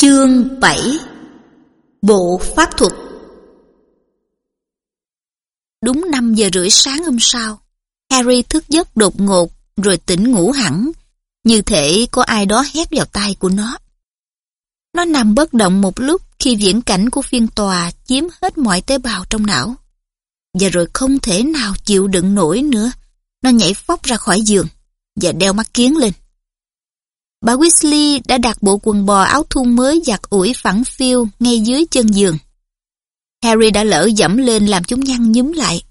Chương 7 Bộ pháp thuật Đúng 5 giờ rưỡi sáng hôm sau, Harry thức giấc đột ngột rồi tỉnh ngủ hẳn, như thể có ai đó hét vào tai của nó. Nó nằm bất động một lúc khi viễn cảnh của phiên tòa chiếm hết mọi tế bào trong não. Và rồi không thể nào chịu đựng nổi nữa, nó nhảy phóc ra khỏi giường và đeo mắt kiến lên. Bà Weasley đã đặt bộ quần bò áo thun mới giặt ủi phẳng phiêu ngay dưới chân giường. Harry đã lỡ dẫm lên làm chúng nhăn nhúm lại.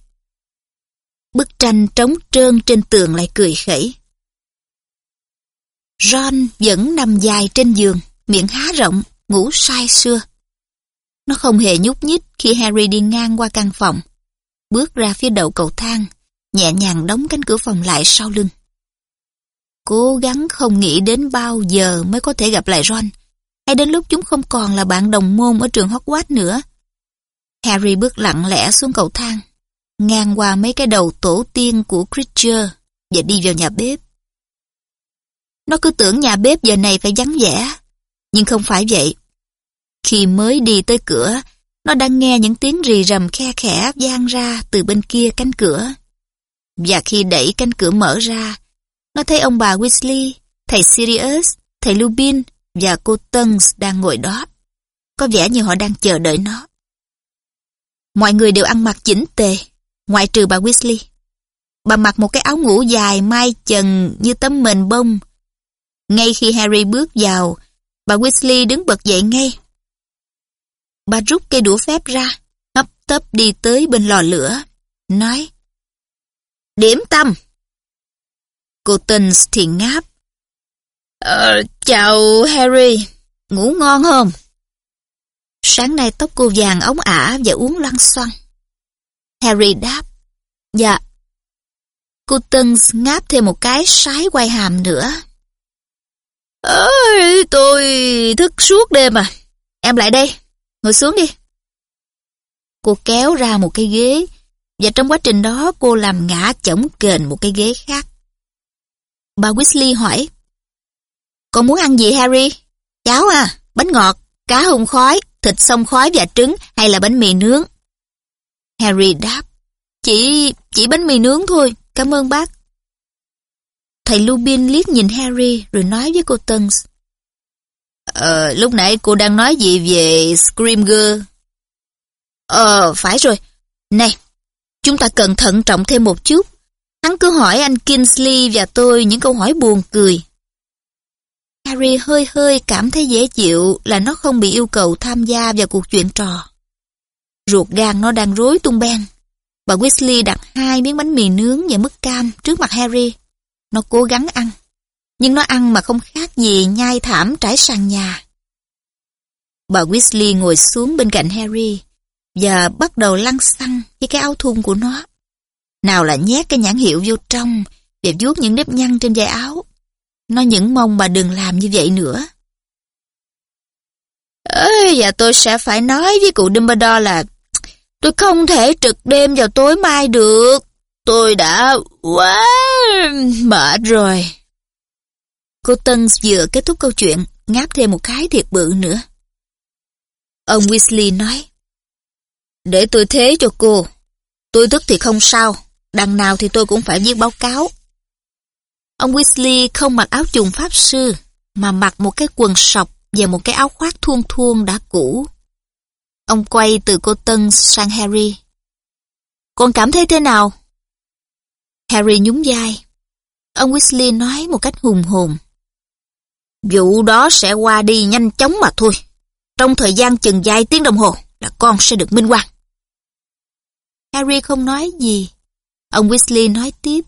Bức tranh trống trơn trên tường lại cười khẩy. Ron vẫn nằm dài trên giường, miệng há rộng, ngủ say sưa. Nó không hề nhúc nhích khi Harry đi ngang qua căn phòng. Bước ra phía đầu cầu thang, nhẹ nhàng đóng cánh cửa phòng lại sau lưng. Cố gắng không nghĩ đến bao giờ mới có thể gặp lại Ron, hay đến lúc chúng không còn là bạn đồng môn ở trường Hogwarts nữa. Harry bước lặng lẽ xuống cầu thang, ngang qua mấy cái đầu tổ tiên của Creature và đi vào nhà bếp. Nó cứ tưởng nhà bếp giờ này phải vắng vẻ, nhưng không phải vậy. Khi mới đi tới cửa, nó đang nghe những tiếng rì rầm khe khẽ vang ra từ bên kia cánh cửa. Và khi đẩy cánh cửa mở ra, nó thấy ông bà Weasley, thầy Sirius, thầy Lupin và cô Tuns đang ngồi đó. Có vẻ như họ đang chờ đợi nó. Mọi người đều ăn mặc chỉnh tề, ngoại trừ bà Weasley. Bà mặc một cái áo ngủ dài mai chần như tấm mền bông. Ngay khi Harry bước vào, bà Weasley đứng bật dậy ngay. Bà rút cây đũa phép ra, hấp tấp đi tới bên lò lửa, nói Điểm tâm! Cô Tins thì ngáp. Ờ, chào Harry, ngủ ngon không? Sáng nay tóc cô vàng ống ả và uống lăn xoăn. Harry đáp. Dạ. Cô Tins ngáp thêm một cái sái quay hàm nữa. Ơi, tôi thức suốt đêm à. Em lại đây, ngồi xuống đi. Cô kéo ra một cái ghế, và trong quá trình đó cô làm ngã chổng kềnh một cái ghế khác. Bà Weasley hỏi. Con muốn ăn gì Harry? Cháo à, bánh ngọt, cá hùng khói, thịt sông khói và trứng hay là bánh mì nướng? Harry đáp. Chỉ, chỉ bánh mì nướng thôi, cảm ơn bác. Thầy Lupin liếc nhìn Harry rồi nói với cô Tuns. Ờ, lúc nãy cô đang nói gì về Screamger? Ờ, phải rồi. Này, chúng ta cần thận trọng thêm một chút. Hắn cứ hỏi anh Kingsley và tôi những câu hỏi buồn cười. Harry hơi hơi cảm thấy dễ chịu là nó không bị yêu cầu tham gia vào cuộc chuyện trò. Ruột gan nó đang rối tung beng. Bà Weasley đặt hai miếng bánh mì nướng và mứt cam trước mặt Harry. Nó cố gắng ăn. Nhưng nó ăn mà không khác gì nhai thảm trải sàn nhà. Bà Weasley ngồi xuống bên cạnh Harry và bắt đầu lăn xăng với cái áo thun của nó. Nào là nhét cái nhãn hiệu vô trong để vuốt những nếp nhăn trên dây áo. Nó những mong bà đừng làm như vậy nữa. Ơi, và tôi sẽ phải nói với cụ Dumbledore là tôi không thể trực đêm vào tối mai được. Tôi đã quá mệt rồi. Cô Tân vừa kết thúc câu chuyện, ngáp thêm một cái thiệt bự nữa. Ông Weasley nói, Để tôi thế cho cô. Tôi thức thì không sao, đằng nào thì tôi cũng phải viết báo cáo. Ông Weasley không mặc áo trùng pháp sư, mà mặc một cái quần sọc và một cái áo khoác thuông thuông đã cũ. Ông quay từ cô Tân sang Harry. Con cảm thấy thế nào? Harry nhún vai. Ông Weasley nói một cách hùng hồn. Vụ đó sẽ qua đi nhanh chóng mà thôi. Trong thời gian chừng vài tiếng đồng hồ là con sẽ được minh quan. Harry không nói gì. Ông Weasley nói tiếp.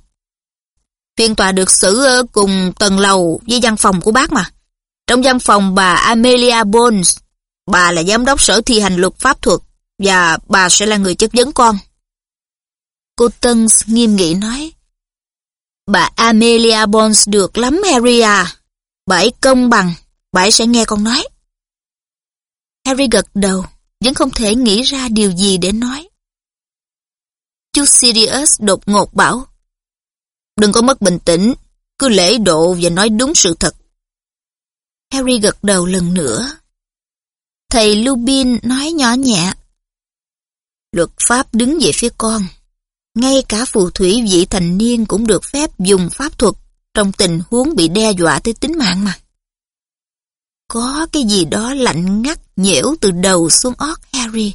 Phiên tòa được xử ở cùng tầng lầu với văn phòng của bác mà. Trong văn phòng bà Amelia Bones, bà là giám đốc sở thi hành luật pháp thuật và bà sẽ là người chất vấn con. Cô Tân nghiêm nghị nói. Bà Amelia Bones được lắm Harry à. Bà ấy công bằng, bà ấy sẽ nghe con nói. Harry gật đầu, vẫn không thể nghĩ ra điều gì để nói. Chú Sirius đột ngột bảo. Đừng có mất bình tĩnh, cứ lễ độ và nói đúng sự thật. Harry gật đầu lần nữa, Thầy Lubin nói nhỏ nhẹ. Luật pháp đứng về phía con. Ngay cả phù thủy vị thành niên cũng được phép dùng pháp thuật trong tình huống bị đe dọa tới tính mạng mà. Có cái gì đó lạnh ngắt nhễu từ đầu xuống ót Harry.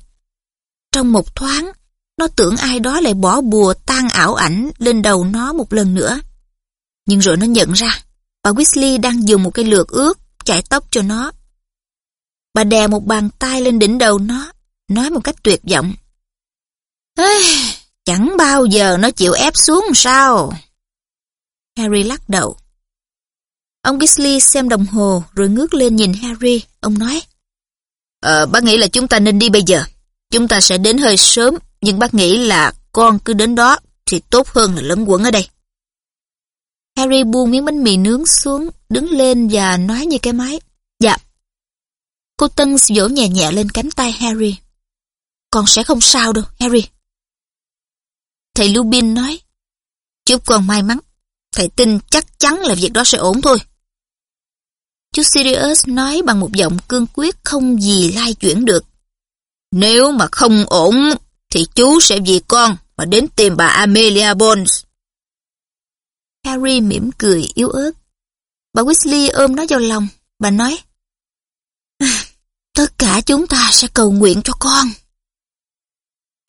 Trong một thoáng, nó tưởng ai đó lại bỏ bùa tan ảo ảnh lên đầu nó một lần nữa. Nhưng rồi nó nhận ra, bà Weasley đang dùng một cái lược ướt chải tóc cho nó. Bà đè một bàn tay lên đỉnh đầu nó, nói một cách tuyệt vọng. Ê, chẳng bao giờ nó chịu ép xuống sao? Harry lắc đầu. Ông Weasley xem đồng hồ rồi ngước lên nhìn Harry. Ông nói. Ờ, bác nghĩ là chúng ta nên đi bây giờ. Chúng ta sẽ đến hơi sớm, nhưng bác nghĩ là con cứ đến đó thì tốt hơn là lẫn quẩn ở đây. Harry buông miếng bánh mì nướng xuống, đứng lên và nói như cái máy. Dạ. Cô Tân vỗ nhẹ nhẹ lên cánh tay Harry. Con sẽ không sao đâu, Harry. Thầy Lupin nói. Chúc con may mắn. Thầy tin chắc chắn là việc đó sẽ ổn thôi. Chú Sirius nói bằng một giọng cương quyết không gì lai chuyển được. Nếu mà không ổn, thì chú sẽ vì con mà đến tìm bà Amelia Bones. Harry mỉm cười yếu ớt. Bà Weasley ôm nó vào lòng. Bà nói, à, Tất cả chúng ta sẽ cầu nguyện cho con.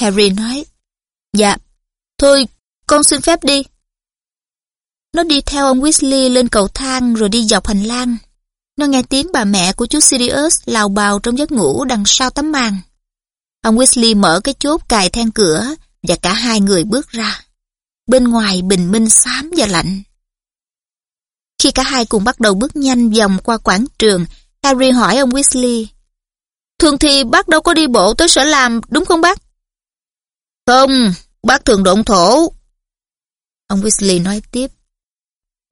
Harry nói, Dạ, thôi, con xin phép đi. Nó đi theo ông Weasley lên cầu thang rồi đi dọc hành lang. Nó nghe tiếng bà mẹ của chú Sirius lào bào trong giấc ngủ đằng sau tấm màn. Ông Weasley mở cái chốt cài then cửa và cả hai người bước ra. Bên ngoài bình minh xám và lạnh. Khi cả hai cùng bắt đầu bước nhanh vòng qua quảng trường, Harry hỏi ông Weasley. Thường thì bác đâu có đi bộ tới sở làm, đúng không bác? Không, bác thường độn thổ. Ông Weasley nói tiếp.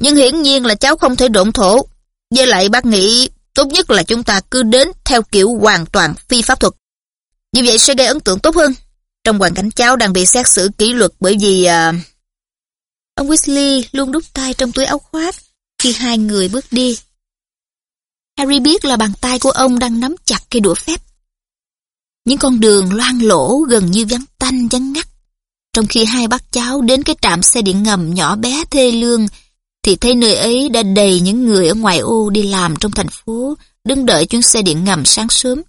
Nhưng hiển nhiên là cháu không thể độn thổ. Với lại bác nghĩ tốt nhất là chúng ta cứ đến theo kiểu hoàn toàn phi pháp thuật. Như vậy sẽ gây ấn tượng tốt hơn. Trong hoàn cảnh cháu đang bị xét xử kỷ luật bởi vì... À... Ông Weasley luôn đút tay trong túi áo khoác khi hai người bước đi. Harry biết là bàn tay của ông đang nắm chặt cây đũa phép. Những con đường loang lỗ gần như vắng tanh vắng ngắt. Trong khi hai bác cháu đến cái trạm xe điện ngầm nhỏ bé thê lương, thì thấy nơi ấy đã đầy những người ở ngoài ô đi làm trong thành phố, đứng đợi chuyến xe điện ngầm sáng sớm.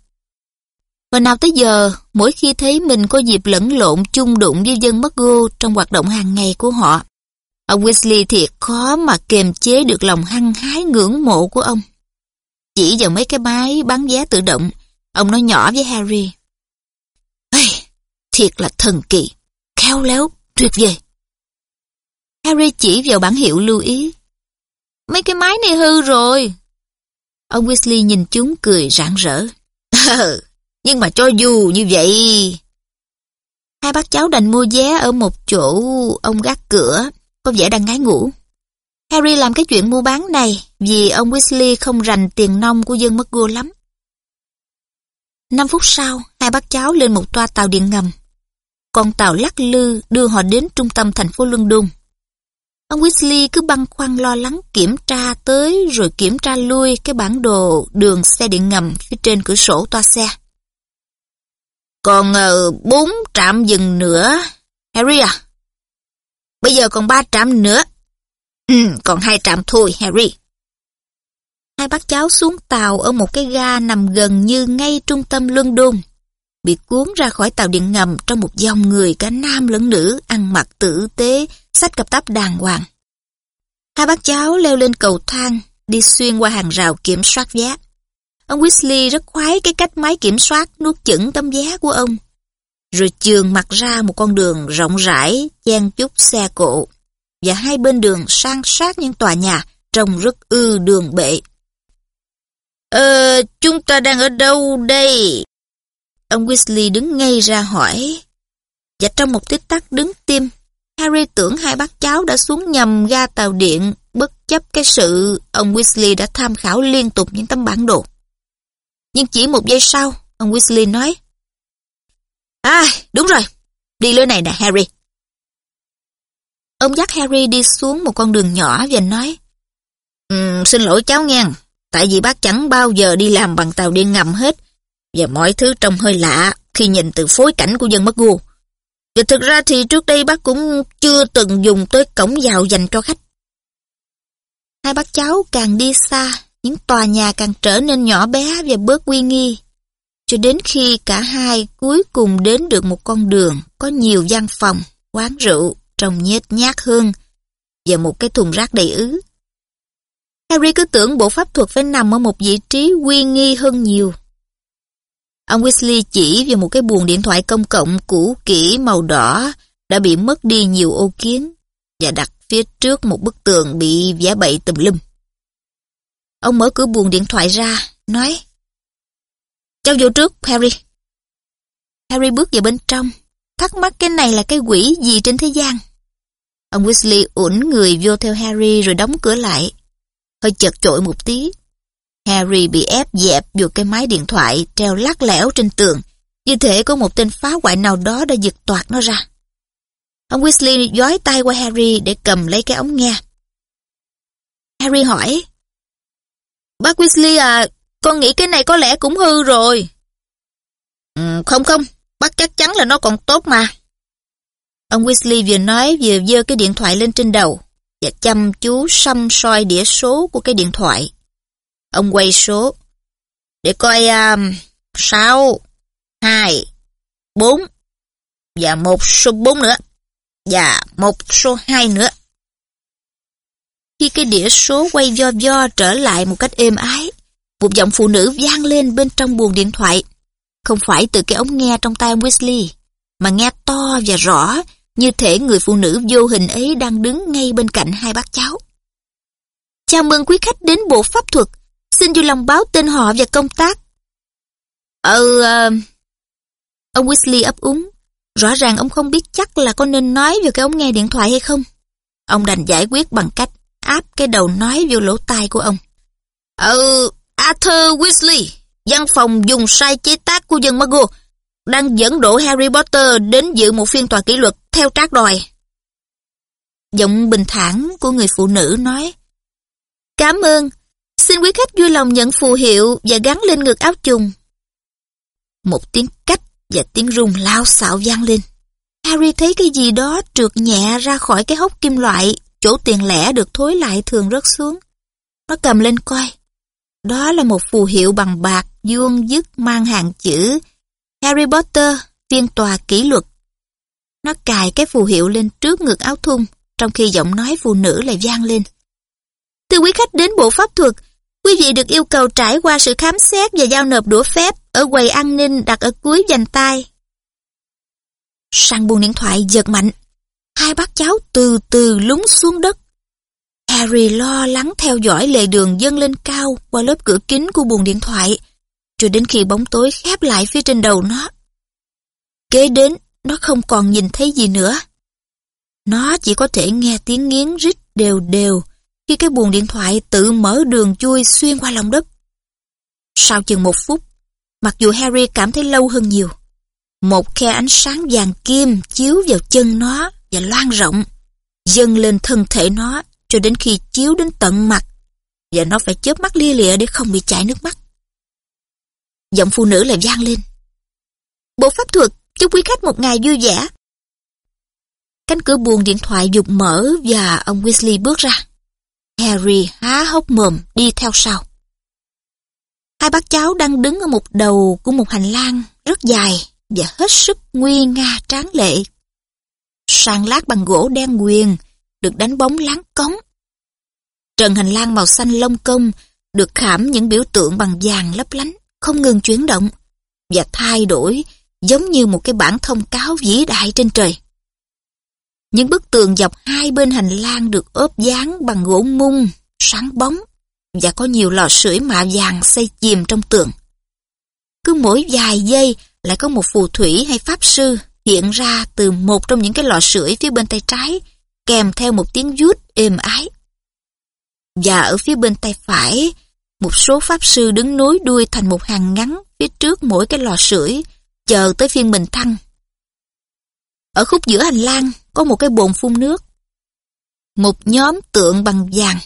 Và nào tới giờ, mỗi khi thấy mình có dịp lẫn lộn chung đụng với dân mất gô trong hoạt động hàng ngày của họ, ông Weasley thiệt khó mà kiềm chế được lòng hăng hái ngưỡng mộ của ông. Chỉ vào mấy cái máy bán vé tự động, ông nói nhỏ với Harry. Hey, thiệt là thần kỳ, khéo léo, tuyệt vời. Harry chỉ vào bản hiệu lưu ý. Mấy cái máy này hư rồi. Ông Weasley nhìn chúng cười rạng rỡ. Ừ, nhưng mà cho dù như vậy... Hai bác cháu đành mua vé ở một chỗ ông gác cửa, có vẻ đang ngái ngủ. Harry làm cái chuyện mua bán này vì ông Weasley không rành tiền nông của dân mất gô lắm. Năm phút sau, hai bác cháu lên một toa tàu điện ngầm. Con tàu lắc lư đưa họ đến trung tâm thành phố London. Ông Weasley cứ băn khoăn lo lắng kiểm tra tới rồi kiểm tra lui cái bản đồ đường xe điện ngầm phía trên cửa sổ toa xe. Còn uh, bốn trạm dừng nữa. Harry à? Bây giờ còn ba trạm nữa. Ừ, còn hai trạm thôi, Harry. Hai bác cháu xuống tàu ở một cái ga nằm gần như ngay trung tâm London. Bị cuốn ra khỏi tàu điện ngầm trong một dòng người cả nam lẫn nữ ăn mặc tử tế, sách cặp táp đàng hoàng. Hai bác cháu leo lên cầu thang, đi xuyên qua hàng rào kiểm soát vé. Ông Weasley rất khoái cái cách máy kiểm soát nuốt chửng tấm giá của ông. Rồi trường mặt ra một con đường rộng rãi, chen chúc xe cộ. Và hai bên đường sang sát những tòa nhà, trông rất ư đường bệ. Ờ, chúng ta đang ở đâu đây? Ông Weasley đứng ngay ra hỏi. Và trong một tích tắc đứng tim, Harry tưởng hai bác cháu đã xuống nhầm ga tàu điện, bất chấp cái sự ông Weasley đã tham khảo liên tục những tấm bản đồ. Nhưng chỉ một giây sau, ông Weasley nói, À, đúng rồi, đi lối này nè Harry. Ông dắt Harry đi xuống một con đường nhỏ và nói, um, Xin lỗi cháu nghe, tại vì bác chẳng bao giờ đi làm bằng tàu điện ngầm hết, Và mọi thứ trông hơi lạ khi nhìn từ phối cảnh của dân mất gu. Và thực ra thì trước đây bác cũng chưa từng dùng tới cổng vào dành cho khách. Hai bác cháu càng đi xa, những tòa nhà càng trở nên nhỏ bé và bớt uy nghi. Cho đến khi cả hai cuối cùng đến được một con đường có nhiều văn phòng, quán rượu, trồng nhét nhát hương và một cái thùng rác đầy ứ. Harry cứ tưởng bộ pháp thuật phải nằm ở một vị trí uy nghi hơn nhiều. Ông Weasley chỉ vào một cái buồng điện thoại công cộng cũ kỹ màu đỏ đã bị mất đi nhiều ô kiến và đặt phía trước một bức tường bị vẽ bậy tùm lum. Ông mở cửa buồng điện thoại ra, nói Cháu vô trước, Harry. Harry bước vào bên trong, thắc mắc cái này là cái quỷ gì trên thế gian. Ông Weasley ủn người vô theo Harry rồi đóng cửa lại. Hơi chật chội một tí. Harry bị ép dẹp vô cái máy điện thoại treo lắc lẻo trên tường, như thể có một tên phá hoại nào đó đã giật toạt nó ra. Ông Weasley giói tay qua Harry để cầm lấy cái ống nghe. Harry hỏi, Bác Weasley à, con nghĩ cái này có lẽ cũng hư rồi. Ừ, không không, bác chắc chắn là nó còn tốt mà. Ông Weasley vừa nói vừa dơ cái điện thoại lên trên đầu và chăm chú xăm soi đĩa số của cái điện thoại. Ông quay số để coi um, 6, 2, 4 và một số 4 nữa và một số 2 nữa. Khi cái đĩa số quay do do trở lại một cách êm ái, một giọng phụ nữ vang lên bên trong buồng điện thoại. Không phải từ cái ống nghe trong tay ông mà nghe to và rõ như thể người phụ nữ vô hình ấy đang đứng ngay bên cạnh hai bác cháu. Chào mừng quý khách đến bộ pháp thuật. Xin vui lòng báo tên họ và công tác. Ừ, uh... ông Wesley ấp úng. Rõ ràng ông không biết chắc là có nên nói về cái ống nghe điện thoại hay không. Ông đành giải quyết bằng cách áp cái đầu nói vô lỗ tai của ông. Ừ, Arthur Weasley, văn phòng dùng sai chế tác của dân Mago, đang dẫn độ Harry Potter đến dự một phiên tòa kỷ luật theo trác đòi. Giọng bình thản của người phụ nữ nói, Cảm ơn, xin quý khách vui lòng nhận phù hiệu và gắn lên ngực áo trùng. Một tiếng cách và tiếng rung lao xạo vang lên. Harry thấy cái gì đó trượt nhẹ ra khỏi cái hốc kim loại, chỗ tiền lẻ được thối lại thường rớt xuống. Nó cầm lên coi. Đó là một phù hiệu bằng bạc, vuông dứt mang hàng chữ Harry Potter, phiên tòa kỷ luật. Nó cài cái phù hiệu lên trước ngực áo thun, trong khi giọng nói phụ nữ lại vang lên. Thưa quý khách đến bộ pháp thuật, quý vị được yêu cầu trải qua sự khám xét và giao nộp đũa phép ở quầy an ninh đặt ở cuối dành tay. Sang buồng điện thoại giật mạnh. Hai bác cháu từ từ lúng xuống đất. Harry lo lắng theo dõi lề đường dâng lên cao qua lớp cửa kính của buồng điện thoại, cho đến khi bóng tối khép lại phía trên đầu nó. Kế đến, nó không còn nhìn thấy gì nữa. Nó chỉ có thể nghe tiếng nghiến rít đều đều khi cái buồng điện thoại tự mở đường chui xuyên qua lòng đất. Sau chừng một phút, mặc dù Harry cảm thấy lâu hơn nhiều, một khe ánh sáng vàng kim chiếu vào chân nó và lan rộng, dâng lên thân thể nó cho đến khi chiếu đến tận mặt và nó phải chớp mắt lia lịa để không bị chảy nước mắt. Giọng phụ nữ lại vang lên. Bộ pháp thuật, chúc quý khách một ngày vui vẻ. Cánh cửa buồng điện thoại dục mở và ông Weasley bước ra. Harry há hốc mồm đi theo sau. Hai bác cháu đang đứng ở một đầu của một hành lang rất dài và hết sức nguy nga tráng lệ. Sàn lát bằng gỗ đen quyền, được đánh bóng láng cống. Trần hành lang màu xanh lông công được khảm những biểu tượng bằng vàng lấp lánh, không ngừng chuyển động và thay đổi giống như một cái bản thông cáo vĩ đại trên trời. Những bức tường dọc hai bên hành lang được ốp dáng bằng gỗ mung, sáng bóng và có nhiều lò sưởi mạ vàng xây chìm trong tường. Cứ mỗi vài giây lại có một phù thủy hay pháp sư hiện ra từ một trong những cái lò sưởi phía bên tay trái kèm theo một tiếng vút êm ái. Và ở phía bên tay phải, một số pháp sư đứng nối đuôi thành một hàng ngắn phía trước mỗi cái lò sưởi, chờ tới phiên mình thăng. Ở khúc giữa hành lang có một cái bồn phun nước. Một nhóm tượng bằng vàng,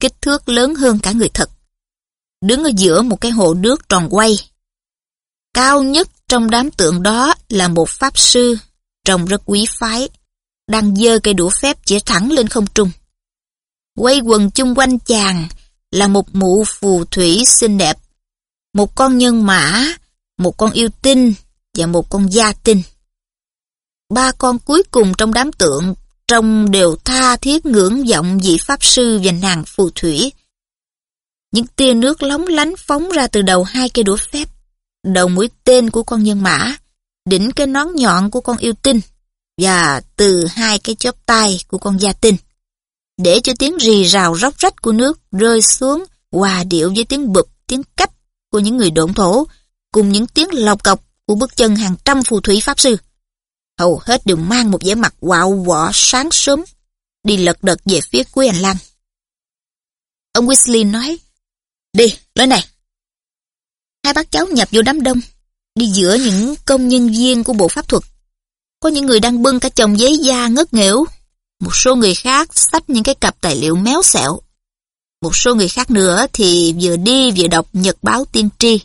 kích thước lớn hơn cả người thật. Đứng ở giữa một cái hồ nước tròn quay. cao nhất trong đám tượng đó là một pháp sư, trông rất quý phái, đang giơ cây đũa phép chỉ thẳng lên không trung. Quay quần chung quanh chàng là một mụ phù thủy xinh đẹp, một con nhân mã, một con yêu tinh và một con gia tinh. Ba con cuối cùng trong đám tượng trông đều tha thiết ngưỡng vọng vị pháp sư và nàng phù thủy. Những tia nước lóng lánh phóng ra từ đầu hai cây đũa phép, đầu mũi tên của con nhân mã, đỉnh cái nón nhọn của con yêu tinh và từ hai cái chóp tay của con gia tinh. Để cho tiếng rì rào róc rách của nước rơi xuống hòa điệu với tiếng bụp, tiếng cách của những người độn thổ, cùng những tiếng lọc cọc của bước chân hàng trăm phù thủy pháp sư. Hầu hết đều mang một vẻ mặt quạo quọ sáng sớm, đi lật đật về phía cuối hành lang. Ông Weasley nói, Đi, lên này. Hai bác cháu nhập vô đám đông, đi giữa những công nhân viên của bộ pháp thuật. Có những người đang bưng cả chồng giấy da ngất nghẽo. Một số người khác xách những cái cặp tài liệu méo xẹo. Một số người khác nữa thì vừa đi vừa đọc nhật báo tiên tri.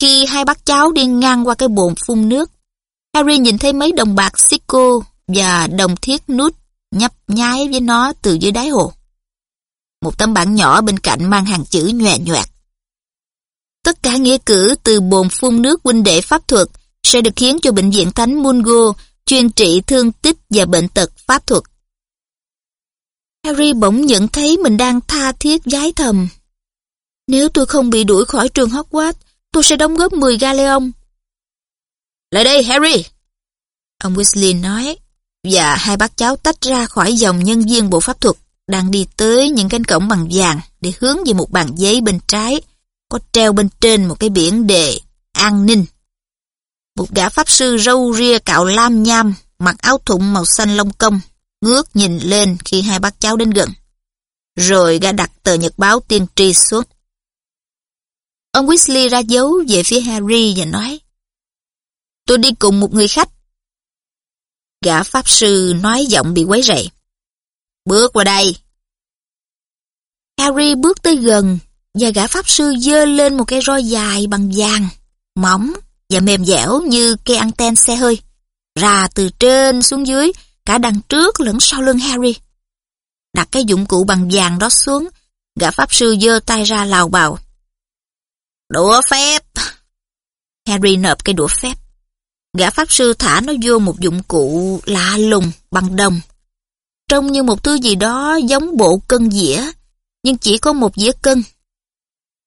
Khi hai bác cháu đi ngang qua cái bồn phun nước, Harry nhìn thấy mấy đồng bạc Sico và đồng thiết nút nhấp nháy với nó từ dưới đáy hồ. Một tấm bảng nhỏ bên cạnh mang hàng chữ nhòe nhoẹt. Tất cả nghĩa cử từ bồn phun nước huynh đệ pháp thuật sẽ được khiến cho bệnh viện Thánh Mungo chuyên trị thương tích và bệnh tật pháp thuật. Harry bỗng nhận thấy mình đang tha thiết giái thầm. Nếu tôi không bị đuổi khỏi trường Hogwarts, tôi sẽ đóng góp 10 galleon. Lại đây, Harry! Ông Weasley nói, và hai bác cháu tách ra khỏi dòng nhân viên bộ pháp thuật, đang đi tới những cánh cổng bằng vàng để hướng về một bàn giấy bên trái, có treo bên trên một cái biển đề an ninh. Một gã pháp sư râu ria cạo lam nham, mặc áo thụng màu xanh lông công, ngước nhìn lên khi hai bác cháu đến gần. Rồi gã đặt tờ nhật báo tiên tri xuống. Ông Weasley ra dấu về phía Harry và nói Tôi đi cùng một người khách. Gã pháp sư nói giọng bị quấy rầy. Bước qua đây. Harry bước tới gần và gã pháp sư dơ lên một cái roi dài bằng vàng, mỏng và mềm dẻo như cây anten xe hơi, ra từ trên xuống dưới, cả đằng trước lẫn sau lưng Harry. Đặt cái dụng cụ bằng vàng đó xuống, gã pháp sư dơ tay ra lào bào. Đũa phép! Harry nộp cây đũa phép. Gã pháp sư thả nó vô một dụng cụ lạ lùng bằng đồng. Trông như một thứ gì đó giống bộ cân dĩa, nhưng chỉ có một dĩa cân.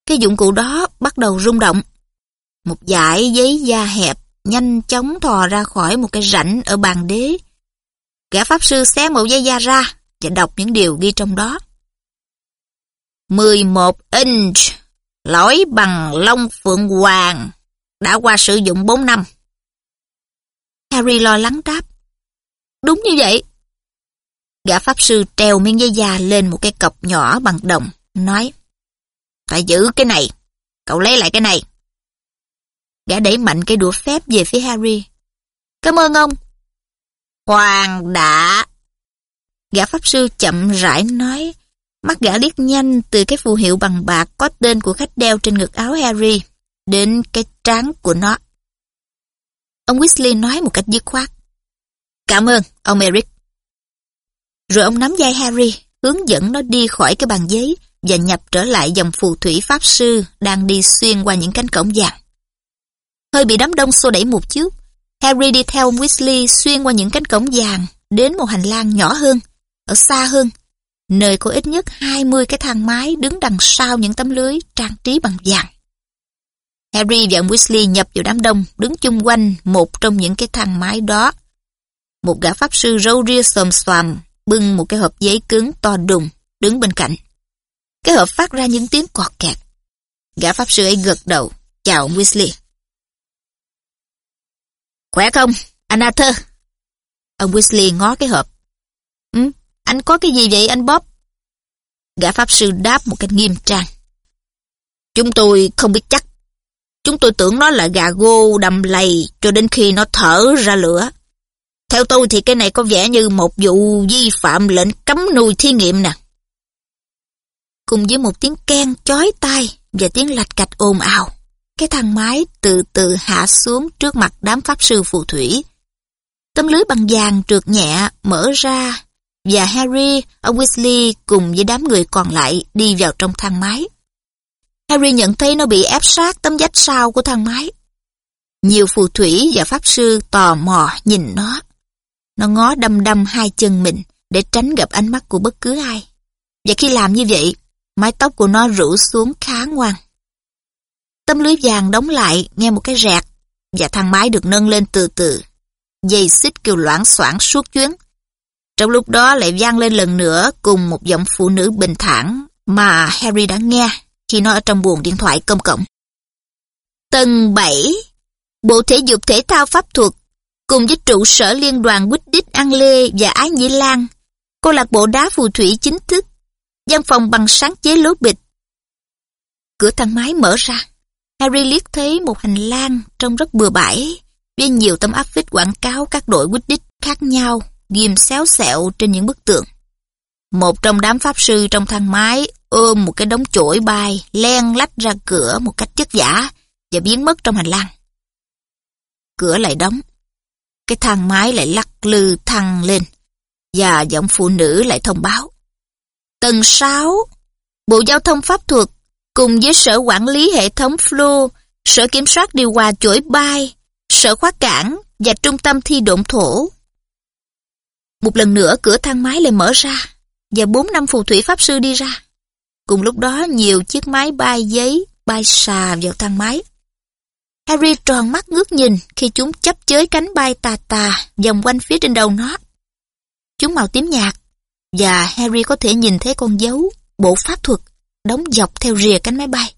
Cái dụng cụ đó bắt đầu rung động. Một dải giấy da hẹp nhanh chóng thò ra khỏi một cái rãnh ở bàn đế. Gã pháp sư xé một giấy da ra và đọc những điều ghi trong đó. 11 inch, lõi bằng lông phượng hoàng, đã qua sử dụng 4 năm. Harry lo lắng đáp. Đúng như vậy. Gã pháp sư treo miếng giấy da lên một cái cọc nhỏ bằng đồng, nói. Phải giữ cái này, cậu lấy lại cái này. Gã đẩy mạnh cái đũa phép về phía Harry. Cảm ơn ông. Hoàng đã. Gã pháp sư chậm rãi nói, mắt gã liếc nhanh từ cái phù hiệu bằng bạc có tên của khách đeo trên ngực áo Harry đến cái trán của nó. Ông Weasley nói một cách dứt khoát. Cảm ơn, ông Eric. Rồi ông nắm vai Harry, hướng dẫn nó đi khỏi cái bàn giấy và nhập trở lại dòng phù thủy pháp sư đang đi xuyên qua những cánh cổng vàng. Hơi bị đám đông xô đẩy một chút, Harry đi theo ông Weasley xuyên qua những cánh cổng vàng đến một hành lang nhỏ hơn, ở xa hơn, nơi có ít nhất 20 cái thang máy đứng đằng sau những tấm lưới trang trí bằng vàng. Harry và ông Weasley nhập vào đám đông, đứng chung quanh một trong những cái thang máy đó. Một gã pháp sư râu ria xòm xoàm, bưng một cái hộp giấy cứng to đùng, đứng bên cạnh. Cái hộp phát ra những tiếng quọt kẹt. Gã pháp sư ấy gật đầu, chào Weasley. Khỏe không, anh Arthur? Ông Weasley ngó cái hộp. Ừ, anh có cái gì vậy anh Bob? Gã pháp sư đáp một cách nghiêm trang. Chúng tôi không biết chắc Chúng tôi tưởng nó là gà gô đầm lầy cho đến khi nó thở ra lửa. Theo tôi thì cái này có vẻ như một vụ vi phạm lệnh cấm nuôi thí nghiệm nè. Cùng với một tiếng ken chói tai và tiếng lạch cạch ồn ào, cái thang máy từ từ hạ xuống trước mặt đám pháp sư phù thủy. Tấm lưới bằng vàng trượt nhẹ, mở ra, và Harry, ông Weasley cùng với đám người còn lại đi vào trong thang máy. Harry nhận thấy nó bị ép sát tấm vách sau của thang máy. Nhiều phù thủy và pháp sư tò mò nhìn nó. Nó ngó đâm đâm hai chân mình để tránh gặp ánh mắt của bất cứ ai. Và khi làm như vậy, mái tóc của nó rủ xuống khá ngoan. Tấm lưới vàng đóng lại, nghe một cái rẹt, và thang máy được nâng lên từ từ. Dây xích kêu loãng xoảng suốt chuyến. Trong lúc đó lại vang lên lần nữa cùng một giọng phụ nữ bình thản mà Harry đã nghe khi nó ở trong buồng điện thoại công cộng. Tầng 7 Bộ Thể dục Thể thao Pháp thuật cùng với trụ sở liên đoàn Quýt Đích An Lê và Ái Nhĩ Lan, câu lạc bộ đá phù thủy chính thức, gian phòng bằng sáng chế lố bịch. Cửa thang máy mở ra. Harry liếc thấy một hành lang trông rất bừa bãi, với nhiều tấm áp phích quảng cáo các đội quýt đích khác nhau, ghim xéo xẹo trên những bức tượng. Một trong đám pháp sư trong thang máy ôm một cái đống chổi bay, len lách ra cửa một cách chất giả và biến mất trong hành lang. Cửa lại đóng. Cái thang máy lại lắc lư thăng lên và giọng phụ nữ lại thông báo. Tầng 6, Bộ Giao thông Pháp thuật cùng với Sở Quản lý Hệ thống Flu, Sở Kiểm soát Điều hòa Chổi Bay, Sở Khóa Cảng và Trung tâm Thi độn thổ. Một lần nữa cửa thang máy lại mở ra và bốn năm phù thủy Pháp Sư đi ra. Cùng lúc đó nhiều chiếc máy bay giấy bay xà vào thang máy. Harry tròn mắt ngước nhìn khi chúng chấp chới cánh bay tà tà vòng quanh phía trên đầu nó. Chúng màu tím nhạt và Harry có thể nhìn thấy con dấu, bộ pháp thuật đóng dọc theo rìa cánh máy bay.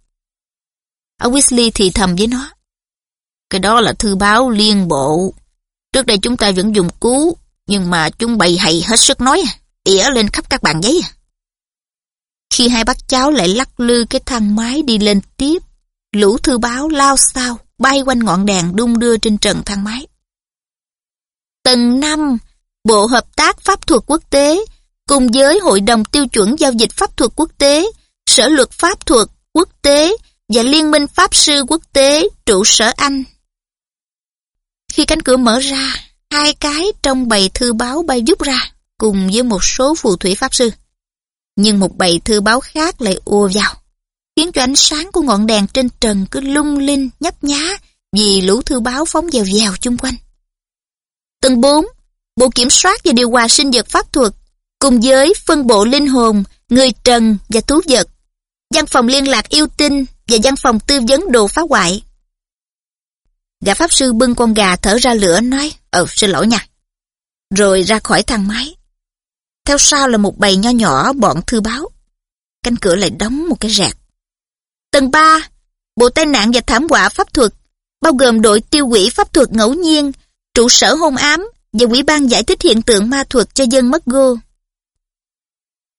Ông Weasley thì thầm với nó. Cái đó là thư báo liên bộ. Trước đây chúng ta vẫn dùng cú, nhưng mà chúng bày hay hết sức nói, à, ỉa lên khắp các bàn giấy. À. Khi hai bác cháu lại lắc lư cái thang máy đi lên tiếp, lũ thư báo lao sao, bay quanh ngọn đèn đung đưa trên trần thang máy. Tầng 5, Bộ Hợp tác Pháp thuật Quốc tế, cùng với Hội đồng Tiêu chuẩn Giao dịch Pháp thuật Quốc tế, Sở luật Pháp thuật Quốc tế và Liên minh Pháp sư Quốc tế trụ sở Anh. Khi cánh cửa mở ra, hai cái trong bầy thư báo bay giúp ra, cùng với một số phù thủy Pháp sư. Nhưng một bầy thư báo khác lại ùa vào, khiến cho ánh sáng của ngọn đèn trên trần cứ lung linh, nhấp nhá, vì lũ thư báo phóng dèo dèo chung quanh. Tầng 4, Bộ Kiểm soát và Điều hòa sinh vật pháp thuật, cùng với phân bộ linh hồn, người trần và thú vật, văn phòng liên lạc yêu tinh và văn phòng tư vấn đồ phá hoại. Gã pháp sư bưng con gà thở ra lửa nói, ờ xin lỗi nha. Rồi ra khỏi thang máy. Theo sau là một bầy nho nhỏ bọn thư báo. Cánh cửa lại đóng một cái rẹt. Tầng 3, Bộ tai nạn và thảm họa pháp thuật, bao gồm đội tiêu quỷ pháp thuật ngẫu nhiên, trụ sở hôn ám và quỹ ban giải thích hiện tượng ma thuật cho dân mất gô.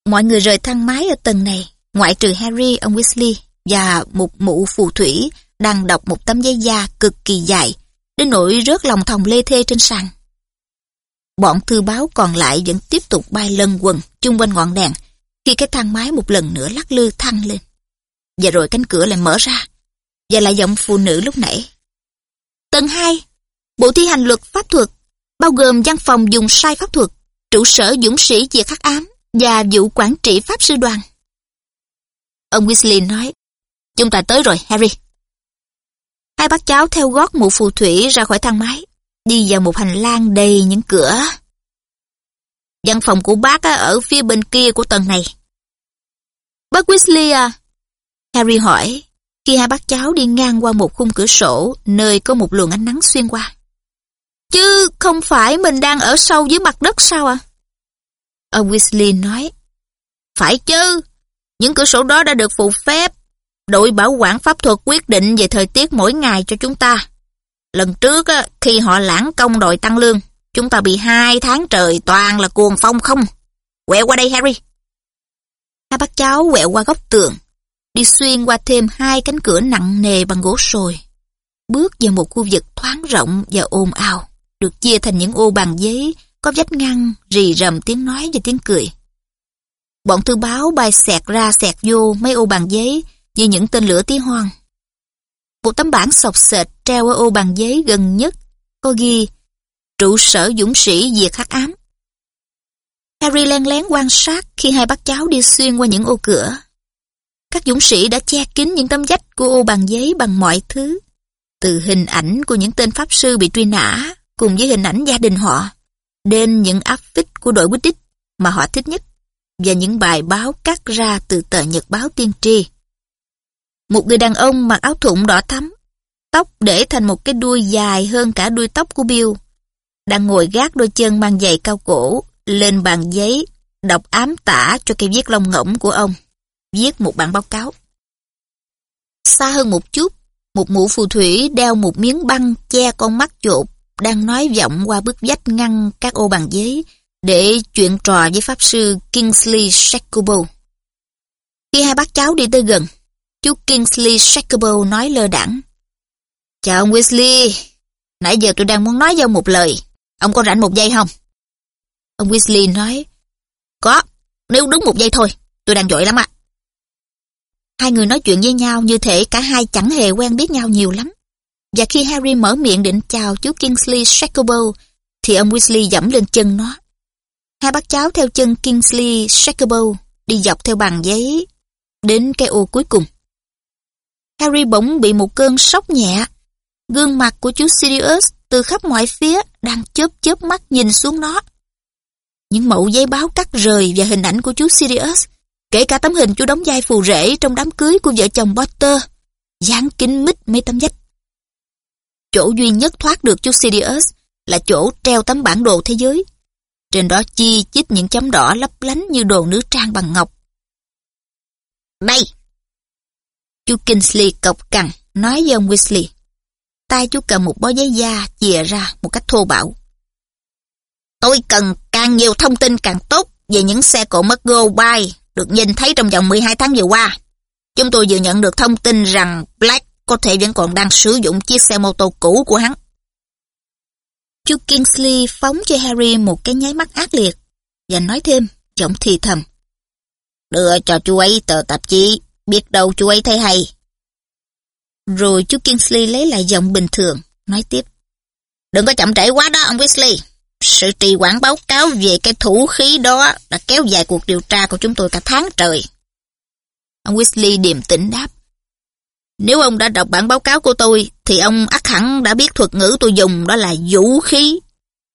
Mọi người rời thang máy ở tầng này, ngoại trừ Harry, ông Weasley và một mụ phù thủy đang đọc một tấm giấy da cực kỳ dài, đến nỗi rớt lòng thòng lê thê trên sàn. Bọn thư báo còn lại vẫn tiếp tục bay lân quần chung quanh ngọn đèn khi cái thang máy một lần nữa lắc lư thăng lên. Và rồi cánh cửa lại mở ra và lại giọng phụ nữ lúc nãy. Tầng 2 Bộ thi hành luật pháp thuật bao gồm văn phòng dùng sai pháp thuật, trụ sở dũng sĩ diệt khắc ám và vụ quản trị pháp sư đoàn. Ông Weasley nói, chúng ta tới rồi, Harry. Hai bác cháu theo gót mụ phù thủy ra khỏi thang máy, đi vào một hành lang đầy những cửa. Văn phòng của bác ở phía bên kia của tầng này. Bác Weasley à? Harry hỏi, khi hai bác cháu đi ngang qua một khung cửa sổ nơi có một luồng ánh nắng xuyên qua. Chứ không phải mình đang ở sâu dưới mặt đất sao à? Ông Weasley nói, Phải chứ, những cửa sổ đó đã được phụ phép. Đội bảo quản pháp thuật quyết định về thời tiết mỗi ngày cho chúng ta. Lần trước, khi họ lãng công đội tăng lương, chúng ta bị hai tháng trời toàn là cuồng phong không. Quẹo qua đây Harry. Hai bác cháu quẹo qua góc tường, đi xuyên qua thêm hai cánh cửa nặng nề bằng gỗ sồi. Bước vào một khu vực thoáng rộng và ồn ào, được chia thành những ô bàn giấy, có vách ngăn, rì rầm tiếng nói và tiếng cười. Bọn thư báo bay xẹt ra xẹt vô mấy ô bàn giấy như những tên lửa tí hoang. một tấm bảng sọc sệt treo ở ô bàn giấy gần nhất, có ghi trụ sở dũng sĩ diệt hắc ám. Harry len lén quan sát khi hai bác cháu đi xuyên qua những ô cửa. Các dũng sĩ đã che kín những tấm vách của ô bàn giấy bằng mọi thứ. Từ hình ảnh của những tên pháp sư bị truy nã, cùng với hình ảnh gia đình họ, đến những áp phích của đội Quidditch mà họ thích nhất, và những bài báo cắt ra từ tờ nhật báo tiên tri. Một người đàn ông mặc áo thụng đỏ thắm, tóc để thành một cái đuôi dài hơn cả đuôi tóc của Bill, đang ngồi gác đôi chân mang giày cao cổ lên bàn giấy, đọc ám tả cho cây viết lông ngỗng của ông, viết một bản báo cáo. Xa hơn một chút, một mụ phù thủy đeo một miếng băng che con mắt chột, đang nói vọng qua bức vách ngăn các ô bàn giấy để chuyện trò với pháp sư Kingsley Shacklebolt. Khi hai bác cháu đi tới gần, chú Kingsley Shacklebolt nói lơ đẳng. Chào ông Weasley, nãy giờ tôi đang muốn nói với ông một lời. Ông có rảnh một giây không? Ông Weasley nói, có, nếu đúng một giây thôi, tôi đang vội lắm ạ. Hai người nói chuyện với nhau như thể cả hai chẳng hề quen biết nhau nhiều lắm. Và khi Harry mở miệng định chào chú Kingsley Shacklebolt, thì ông Weasley dẫm lên chân nó. Hai bác cháu theo chân Kingsley Shacklebolt đi dọc theo bàn giấy đến cái ô cuối cùng. Harry bỗng bị một cơn sốc nhẹ. Gương mặt của chú Sirius từ khắp mọi phía đang chớp chớp mắt nhìn xuống nó. Những mẫu giấy báo cắt rời và hình ảnh của chú Sirius, kể cả tấm hình chú đóng vai phù rể trong đám cưới của vợ chồng Potter, dán kín mít mấy tấm vách. Chỗ duy nhất thoát được chú Sirius là chỗ treo tấm bản đồ thế giới. Trên đó chi chít những chấm đỏ lấp lánh như đồ nữ trang bằng ngọc. Đây! Chú Kingsley cọc cằn, nói với ông Weasley. Tay chú cầm một bó giấy da chìa ra một cách thô bạo. Tôi cần càng nhiều thông tin càng tốt về những xe cộ mất go bay được nhìn thấy trong vòng 12 tháng vừa qua. Chúng tôi vừa nhận được thông tin rằng Black có thể vẫn còn đang sử dụng chiếc xe mô tô cũ của hắn. Chú Kingsley phóng cho Harry một cái nháy mắt ác liệt và nói thêm, giọng thì thầm. Đưa cho chú ấy tờ tạp chí, biết đâu chú ấy thấy hay. Rồi chú Kingsley lấy lại giọng bình thường, nói tiếp. Đừng có chậm trễ quá đó ông Weasley. Sự trì quản báo cáo về cái thủ khí đó đã kéo dài cuộc điều tra của chúng tôi cả tháng trời. Ông Weasley điềm tĩnh đáp. Nếu ông đã đọc bản báo cáo của tôi, thì ông ắt hẳn đã biết thuật ngữ tôi dùng đó là vũ khí.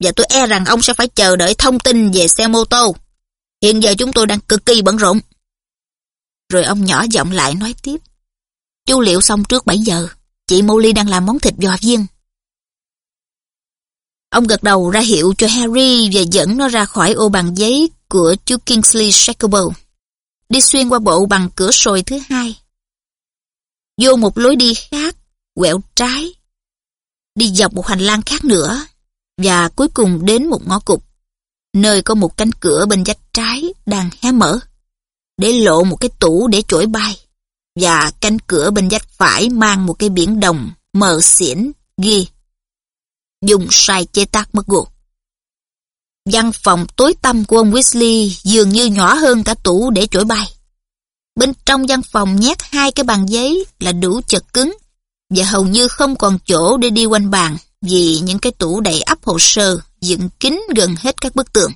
Và tôi e rằng ông sẽ phải chờ đợi thông tin về xe mô tô. Hiện giờ chúng tôi đang cực kỳ bận rộn. Rồi ông nhỏ giọng lại nói tiếp. Chú liệu xong trước 7 giờ. Chị Molly đang làm món thịt giò viên. Ông gật đầu ra hiệu cho Harry và dẫn nó ra khỏi ô bằng giấy của chú Kingsley Shacklebolt. Đi xuyên qua bộ bằng cửa sồi thứ hai. Vô một lối đi khác, quẹo trái. Đi dọc một hành lang khác nữa. Và cuối cùng đến một ngõ cụt. Nơi có một cánh cửa bên vách trái đang hé mở. Để lộ một cái tủ để chổi bay. Và cánh cửa bên vách phải mang một cái biển đồng mờ xỉn ghi dùng sai chế tác mất gột. Văn phòng tối tăm của ông Weasley dường như nhỏ hơn cả tủ để chổi bay. Bên trong văn phòng nhét hai cái bàn giấy là đủ chật cứng và hầu như không còn chỗ để đi quanh bàn vì những cái tủ đầy ắp hồ sơ dựng kín gần hết các bức tường.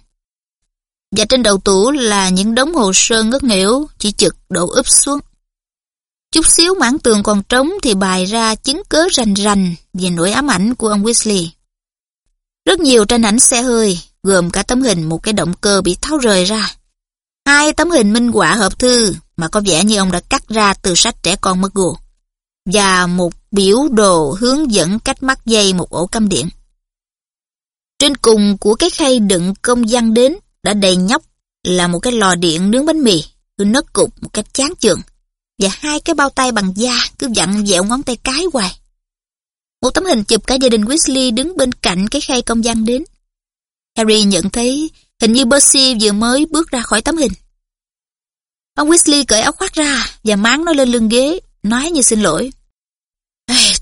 Và trên đầu tủ là những đống hồ sơ ngất nghỉu chỉ chực đổ úp xuống. Chút xíu mảng tường còn trống thì bài ra chứng cớ rành rành về nỗi ám ảnh của ông Weasley. Rất nhiều tranh ảnh xe hơi, gồm cả tấm hình một cái động cơ bị tháo rời ra. Hai tấm hình minh họa hộp thư mà có vẻ như ông đã cắt ra từ sách trẻ con mất gù. Và một biểu đồ hướng dẫn cách mắc dây một ổ cắm điện. Trên cùng của cái khay đựng công văn đến đã đầy nhóc là một cái lò điện nướng bánh mì, cứ nấc cục một cách chán chường và hai cái bao tay bằng da cứ dặn dẹo ngón tay cái hoài. Một tấm hình chụp cả gia đình Weasley đứng bên cạnh cái khay công văn đến. Harry nhận thấy hình như Percy vừa mới bước ra khỏi tấm hình. Ông Weasley cởi áo khoác ra và máng nó lên lưng ghế, nói như xin lỗi.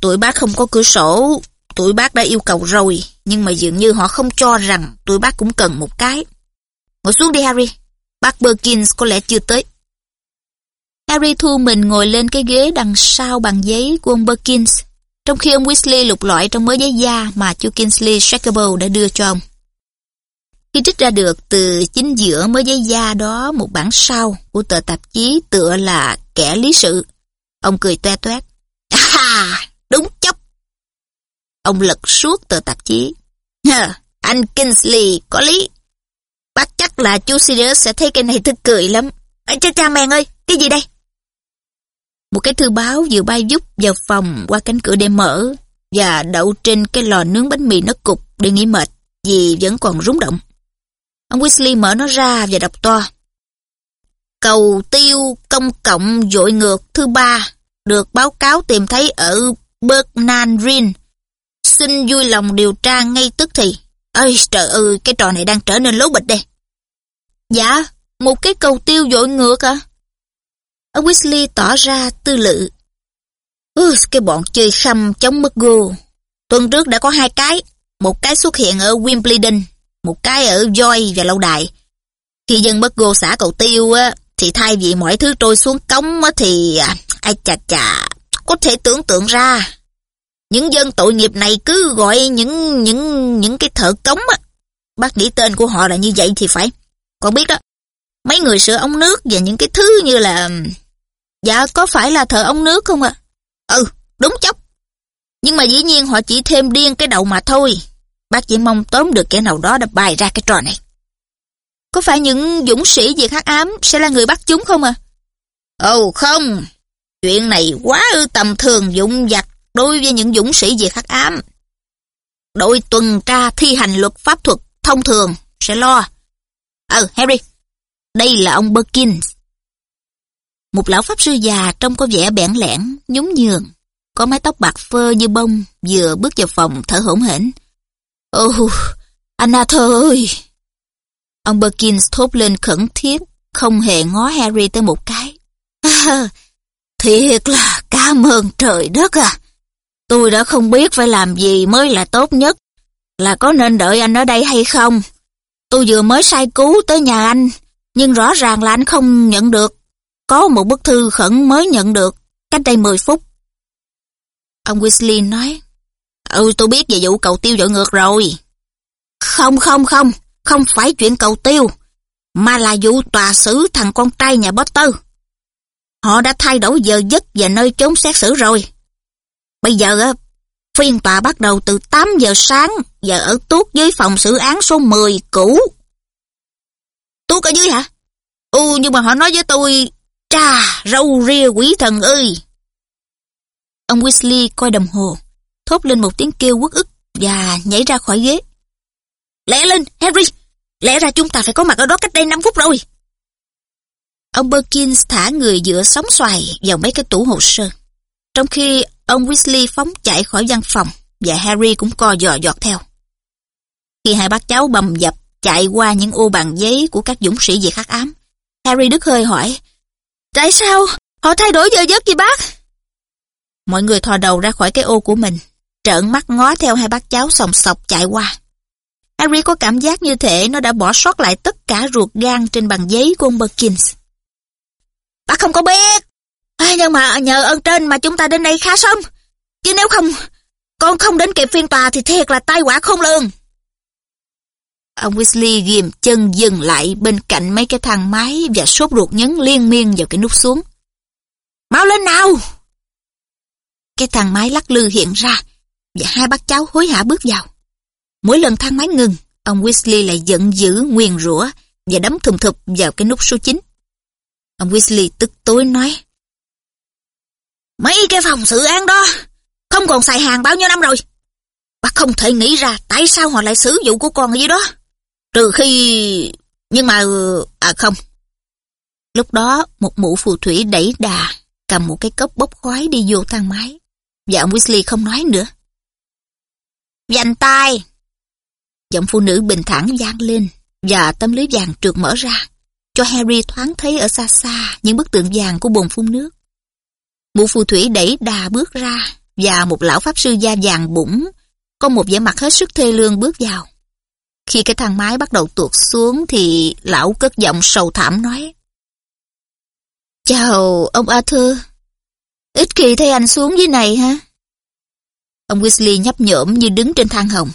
Tụi bác không có cửa sổ, tụi bác đã yêu cầu rồi, nhưng mà dường như họ không cho rằng tụi bác cũng cần một cái. Ngồi xuống đi Harry, bác Perkins có lẽ chưa tới. Harry thu mình ngồi lên cái ghế đằng sau bằng giấy của ông Perkins, trong khi ông Weasley lục lọi trong mớ giấy da mà chú Kingsley Shacklebolt đã đưa cho ông. Khi trích ra được từ chính giữa mớ giấy da đó một bản sao của tờ tạp chí tựa là kẻ lý sự, ông cười toe toét. À, đúng chốc. Ông lật suốt tờ tạp chí. Hờ, anh Kingsley có lý. Bác chắc là chú Sirius sẽ thấy cái này thức cười lắm. Ê, cha cha mèn ơi, cái gì đây? Một cái thư báo vừa bay giúp vào phòng qua cánh cửa để mở và đậu trên cái lò nướng bánh mì nó cục để nghỉ mệt vì vẫn còn rúng động. Ông Weasley mở nó ra và đọc to. Cầu tiêu công cộng dội ngược thứ ba được báo cáo tìm thấy ở Bernard Xin vui lòng điều tra ngay tức thì. Ơi trời ơi, cái trò này đang trở nên lố bịch đây. Dạ, một cái cầu tiêu dội ngược à? Ông Weasley tỏ ra tư lự. Ừ, cái bọn chơi khăm chống mất gô. Tuần trước đã có hai cái. Một cái xuất hiện ở Wimbledon, một cái ở voi và Lâu Đài. Khi dân bất gô xã cầu tiêu á, thì thay vì mọi thứ trôi xuống cống á, thì... À, ai chà chà, có thể tưởng tượng ra. Những dân tội nghiệp này cứ gọi những những những cái thợ cống á. Bác nghĩ tên của họ là như vậy thì phải. Con biết đó, mấy người sửa ống nước và những cái thứ như là Dạ có phải là thợ ống nước không ạ? Ừ, đúng chốc. Nhưng mà dĩ nhiên họ chỉ thêm điên cái đầu mà thôi. Bác chỉ mong tóm được kẻ nào đó đã bày ra cái trò này. Có phải những dũng sĩ diệt hắc ám sẽ là người bắt chúng không à? Ồ không, chuyện này quá ư tầm thường dụng vặt đối với những dũng sĩ diệt hắc ám. Đội tuần tra thi hành luật pháp thuật thông thường sẽ lo. Ừ, Harry, đây là ông Perkins. Một lão pháp sư già trông có vẻ bẽn lẽn, nhún nhường, có mái tóc bạc phơ như bông, vừa bước vào phòng thở hổn hển. Ồ, Anna ơi! Ông Perkins thốt lên khẩn thiết, không hề ngó Harry tới một cái. À, thiệt là cảm ơn trời đất à! Tôi đã không biết phải làm gì mới là tốt nhất, là có nên đợi anh ở đây hay không. Tôi vừa mới sai cứu tới nhà anh, nhưng rõ ràng là anh không nhận được. Có một bức thư khẩn mới nhận được, cách đây 10 phút. Ông Weasley nói, Ừ, tôi biết về vụ cầu tiêu dội ngược rồi. Không, không, không, không phải chuyện cầu tiêu, mà là vụ tòa xử thằng con trai nhà Potter. Họ đã thay đổi giờ giấc và nơi trốn xét xử rồi. Bây giờ, phiên tòa bắt đầu từ 8 giờ sáng và ở tuốt dưới phòng xử án số 10 cũ. Tuốt ở dưới hả? Ừ, nhưng mà họ nói với tôi trà, râu ria quỷ thần ơi! Ông Weasley coi đồng hồ, thốt lên một tiếng kêu quất ức và nhảy ra khỏi ghế. Lẹ lên, Harry! Lẽ ra chúng ta phải có mặt ở đó cách đây 5 phút rồi. Ông Perkins thả người dựa sóng xoài vào mấy cái tủ hồ sơ. Trong khi ông Weasley phóng chạy khỏi văn phòng và Harry cũng co dò dọt theo. Khi hai bác cháu bầm dập chạy qua những ô bàn giấy của các dũng sĩ diệt khắc ám, Harry đứt hơi hỏi Tại sao? Họ thay đổi giờ giấc gì bác? Mọi người thò đầu ra khỏi cái ô của mình, trợn mắt ngó theo hai bác cháu sòng sọc chạy qua. Harry có cảm giác như thể nó đã bỏ sót lại tất cả ruột gan trên bằng giấy của ông Perkins. Bác không có biết. À, nhưng mà nhờ ơn trên mà chúng ta đến đây khá sớm. Chứ nếu không, con không đến kịp phiên tòa thì thiệt là tai họa không lường. Ông Weasley ghim chân dừng lại bên cạnh mấy cái thang máy và sốt ruột nhấn liên miên vào cái nút xuống. Mau lên nào! Cái thang máy lắc lư hiện ra và hai bác cháu hối hả bước vào. Mỗi lần thang máy ngừng, ông Weasley lại giận dữ nguyền rủa và đấm thùng thụp vào cái nút số 9. Ông Weasley tức tối nói Mấy cái phòng xử án đó không còn xài hàng bao nhiêu năm rồi. Bác không thể nghĩ ra tại sao họ lại sử dụng của con ở dưới đó. Trừ khi... Nhưng mà... À không. Lúc đó, một mụ phù thủy đẩy đà, cầm một cái cốc bốc khói đi vô thang máy. Và ông Weasley không nói nữa. Dành tay! Giọng phụ nữ bình thản vang lên, và tấm lưới vàng trượt mở ra, cho Harry thoáng thấy ở xa xa những bức tượng vàng của bồn phun nước. Mụ phù thủy đẩy đà bước ra, và một lão pháp sư da vàng bụng, có một vẻ mặt hết sức thê lương bước vào. Khi cái thang máy bắt đầu tuột xuống thì lão cất giọng sầu thảm nói. Chào, ông Arthur. Ít kỳ thấy anh xuống dưới này hả? Ông Weasley nhấp nhổm như đứng trên thang hồng,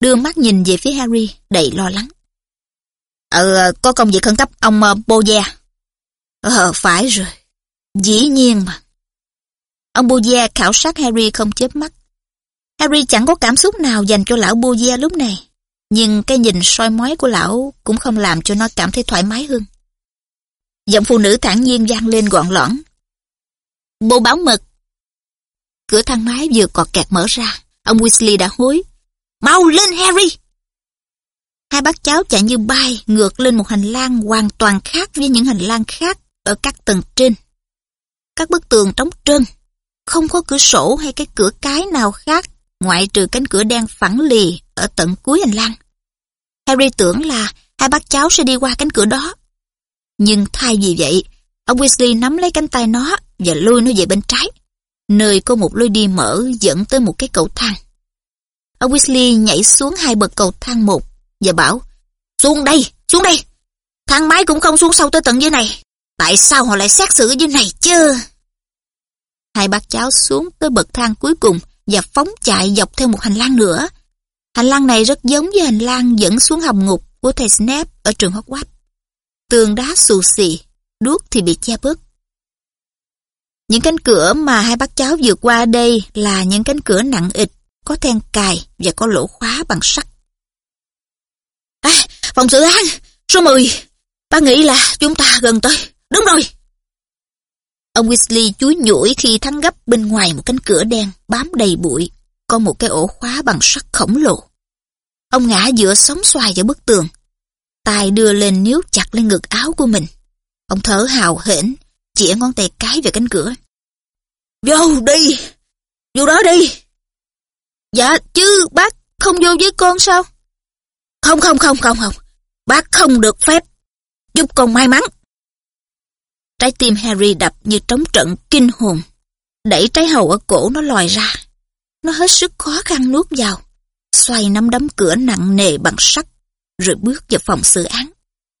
đưa mắt nhìn về phía Harry đầy lo lắng. Ờ, có công việc khẩn cấp ông uh, Boya. Ờ, phải rồi. Dĩ nhiên mà. Ông Boya khảo sát Harry không chớp mắt. Harry chẳng có cảm xúc nào dành cho lão Boya lúc này. Nhưng cái nhìn soi mói của lão cũng không làm cho nó cảm thấy thoải mái hơn. Giọng phụ nữ thản nhiên vang lên gọn lõn. Bố báo mật. Cửa thang máy vừa cọt kẹt mở ra. Ông Weasley đã hối. Mau lên Harry! Hai bác cháu chạy như bay ngược lên một hành lang hoàn toàn khác với những hành lang khác ở các tầng trên. Các bức tường trống trơn, không có cửa sổ hay cái cửa cái nào khác ngoại trừ cánh cửa đen phẳng lì ở tận cuối hành lang. Harry tưởng là hai bác cháu sẽ đi qua cánh cửa đó. Nhưng thay vì vậy, ông Weasley nắm lấy cánh tay nó và lôi nó về bên trái, nơi có một lối đi mở dẫn tới một cái cầu thang. Ông Weasley nhảy xuống hai bậc cầu thang một và bảo Xuống đây, xuống đây. Thang máy cũng không xuống sâu tới tận dưới này. Tại sao họ lại xét xử dưới này chứ? Hai bác cháu xuống tới bậc thang cuối cùng và phóng chạy dọc theo một hành lang nữa. Hành lang này rất giống với hành lang dẫn xuống hầm ngục của thầy Snape ở trường Hogwarts. Tường đá xù xì, đuốc thì bị che bớt. Những cánh cửa mà hai bác cháu vượt qua đây là những cánh cửa nặng ịch, có then cài và có lỗ khóa bằng sắt. À, phòng xử án, số 10. Ba nghĩ là chúng ta gần tới. Đúng rồi. Ông Weasley chúi nhủi khi thắng gấp bên ngoài một cánh cửa đen bám đầy bụi, có một cái ổ khóa bằng sắt khổng lồ. Ông ngã giữa sóng xoài vào bức tường, tay đưa lên níu chặt lên ngực áo của mình. Ông thở hào hển, chĩa ngón tay cái về cánh cửa. Vô đi! Vô đó đi! Dạ, chứ bác không vô với con sao? Không, không, không, không, không. Bác không được phép. Giúp con may mắn. Trái tim Harry đập như trống trận kinh hồn. Đẩy trái hầu ở cổ nó lòi ra. Nó hết sức khó khăn nuốt vào. Xoay nắm đấm cửa nặng nề bằng sắt. Rồi bước vào phòng xử án.